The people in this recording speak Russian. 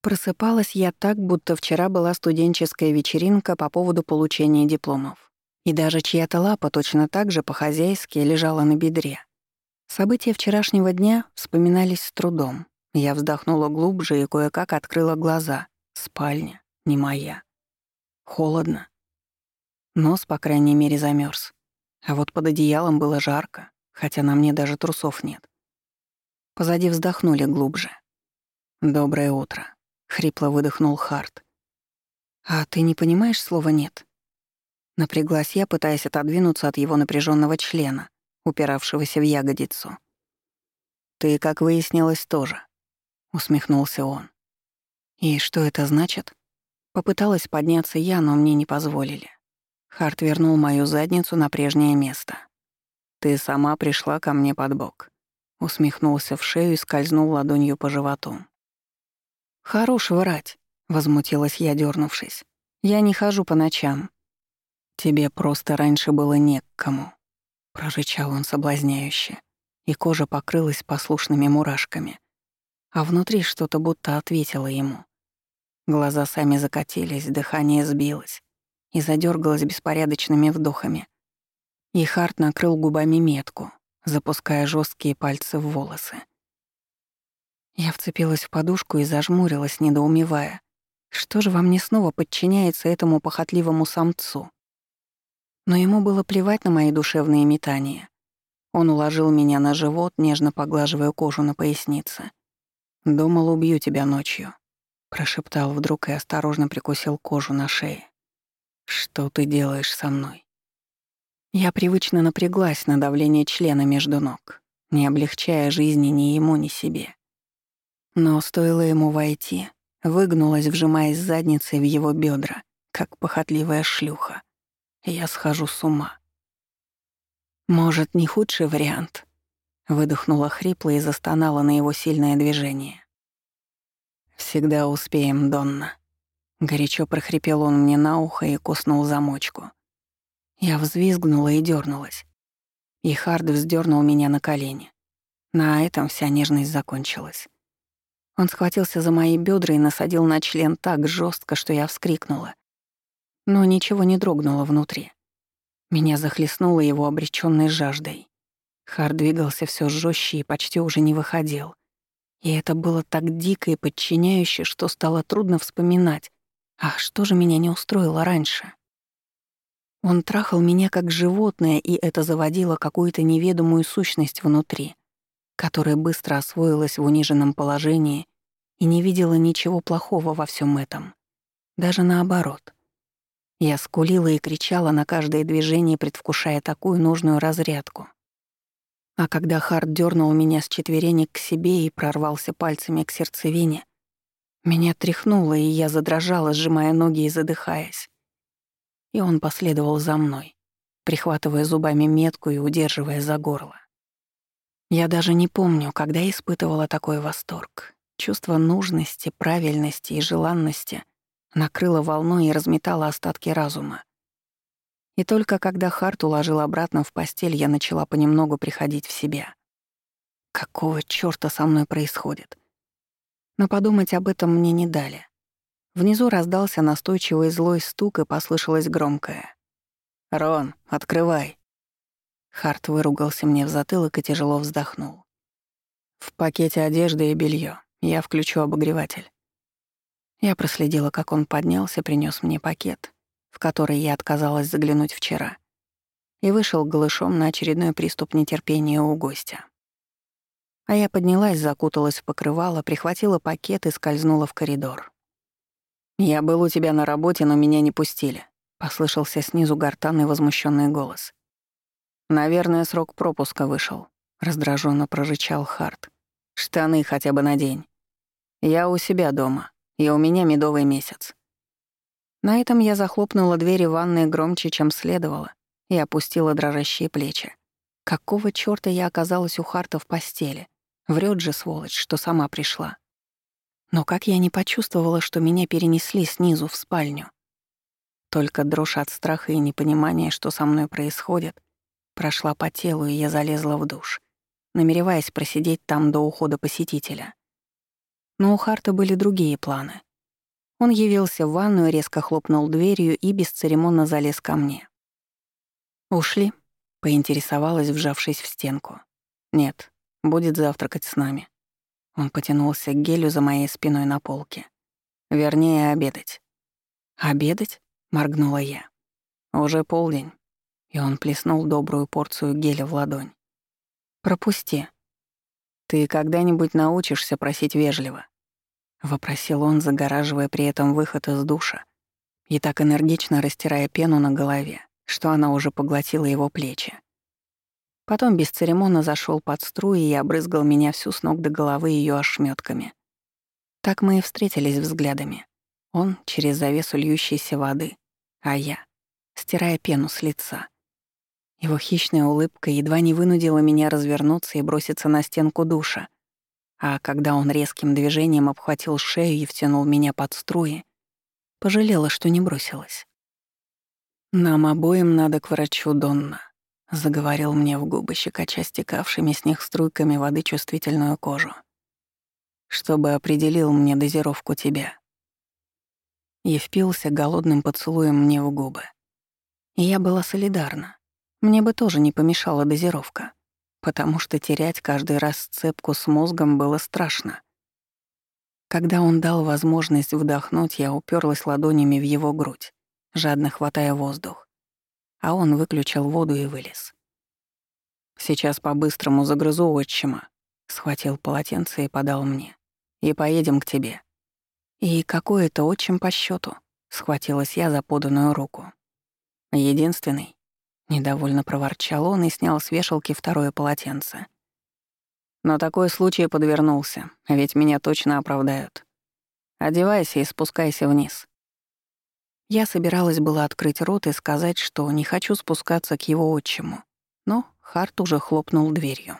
Просыпалась я так, будто вчера была студенческая вечеринка по поводу получения дипломов. И даже чья-то лапа точно так же по-хозяйски лежала на бедре. События вчерашнего дня вспоминались с трудом. Я вздохнула глубже и кое-как открыла глаза. Спальня, не моя. Холодно. Нос, по крайней мере, замерз. А вот под одеялом было жарко, хотя на мне даже трусов нет. Позади вздохнули глубже. «Доброе утро», — хрипло выдохнул Харт. «А ты не понимаешь слова «нет»?» Напряглась я, пытаясь отодвинуться от его напряженного члена, упиравшегося в ягодицу. «Ты, как выяснилось, тоже», — усмехнулся он. «И что это значит?» Попыталась подняться я, но мне не позволили. Харт вернул мою задницу на прежнее место. «Ты сама пришла ко мне под бок», — усмехнулся в шею и скользнул ладонью по животу. «Хорош врать», — возмутилась я, дернувшись. «Я не хожу по ночам». «Тебе просто раньше было не к кому», — прорычал он соблазняюще, и кожа покрылась послушными мурашками, а внутри что-то будто ответило ему. Глаза сами закатились, дыхание сбилось и задергалось беспорядочными вдохами. И Харт накрыл губами метку, запуская жесткие пальцы в волосы. Я вцепилась в подушку и зажмурилась, недоумевая. Что же во мне снова подчиняется этому похотливому самцу? Но ему было плевать на мои душевные метания. Он уложил меня на живот, нежно поглаживая кожу на пояснице. «Думал, убью тебя ночью», — прошептал вдруг и осторожно прикусил кожу на шее. «Что ты делаешь со мной?» Я привычно напряглась на давление члена между ног, не облегчая жизни ни ему, ни себе. Но стоило ему войти, выгнулась, вжимаясь задницей в его бедра, как похотливая шлюха. Я схожу с ума. «Может, не худший вариант?» Выдохнула хрипло и застонала на его сильное движение. «Всегда успеем, Донна», Горячо прохрипел он мне на ухо и куснул замочку. Я взвизгнула и дернулась. И Хард вздернул меня на колени. На этом вся нежность закончилась. Он схватился за мои бедра и насадил на член так жестко, что я вскрикнула. Но ничего не дрогнуло внутри. Меня захлестнуло его обречённой жаждой. Хард двигался все жестче и почти уже не выходил. И это было так дико и подчиняюще, что стало трудно вспоминать, Ах, что же меня не устроило раньше? Он трахал меня как животное, и это заводило какую-то неведомую сущность внутри, которая быстро освоилась в униженном положении и не видела ничего плохого во всем этом. Даже наоборот. Я скулила и кричала на каждое движение, предвкушая такую нужную разрядку. А когда Харт дернул меня с четверенек к себе и прорвался пальцами к сердцевине, меня тряхнуло, и я задрожала, сжимая ноги и задыхаясь. И он последовал за мной, прихватывая зубами метку и удерживая за горло. Я даже не помню, когда испытывала такой восторг. Чувство нужности, правильности и желанности накрыло волной и разметало остатки разума. И только когда Харт уложил обратно в постель, я начала понемногу приходить в себя. Какого чёрта со мной происходит? Но подумать об этом мне не дали. Внизу раздался настойчивый злой стук и послышалось громкое. «Рон, открывай!» Харт выругался мне в затылок и тяжело вздохнул. «В пакете одежды и белье. Я включу обогреватель». Я проследила, как он поднялся, принес мне пакет, в который я отказалась заглянуть вчера, и вышел голышом на очередной приступ нетерпения у гостя. А я поднялась, закуталась в покрывало, прихватила пакет и скользнула в коридор. «Я был у тебя на работе, но меня не пустили», — послышался снизу гортанный возмущенный голос. «Наверное, срок пропуска вышел», — раздраженно прорычал Харт. «Штаны хотя бы надень. Я у себя дома, и у меня медовый месяц». На этом я захлопнула двери ванной громче, чем следовало, и опустила дрожащие плечи. Какого чёрта я оказалась у Харта в постели? Врет же, сволочь, что сама пришла. Но как я не почувствовала, что меня перенесли снизу в спальню. Только дрожь от страха и непонимания, что со мной происходит, прошла по телу, и я залезла в душ, намереваясь просидеть там до ухода посетителя. Но у Харта были другие планы. Он явился в ванную, резко хлопнул дверью и бесцеремонно залез ко мне. «Ушли?» — поинтересовалась, вжавшись в стенку. «Нет, будет завтракать с нами». Он потянулся к гелю за моей спиной на полке. «Вернее, обедать». «Обедать?» — моргнула я. «Уже полдень». И он плеснул добрую порцию геля в ладонь. «Пропусти». «Ты когда-нибудь научишься просить вежливо?» — вопросил он, загораживая при этом выход из душа и так энергично растирая пену на голове, что она уже поглотила его плечи. Потом бесцеремонно зашел под струи и обрызгал меня всю с ног до головы ее ошметками. Так мы и встретились взглядами. Он через завесу льющейся воды, а я, стирая пену с лица. Его хищная улыбка едва не вынудила меня развернуться и броситься на стенку душа, а когда он резким движением обхватил шею и втянул меня под струи, пожалела, что не бросилась. «Нам обоим надо к врачу, Донна», — заговорил мне в губы, щекоча стекавшими с них струйками воды чувствительную кожу. «Чтобы определил мне дозировку тебя». И впился голодным поцелуем мне в губы. И я была солидарна. Мне бы тоже не помешала дозировка потому что терять каждый раз цепку с мозгом было страшно. Когда он дал возможность вдохнуть, я уперлась ладонями в его грудь, жадно хватая воздух. А он выключил воду и вылез. «Сейчас по-быстрому загрызу отчима», — схватил полотенце и подал мне. «И поедем к тебе». «И какой это отчим по счету? схватилась я за поданную руку. «Единственный», Недовольно проворчал он и снял с вешалки второе полотенце. Но такой случай подвернулся, ведь меня точно оправдают. Одевайся и спускайся вниз. Я собиралась было открыть рот и сказать, что не хочу спускаться к его отчиму, но Харт уже хлопнул дверью.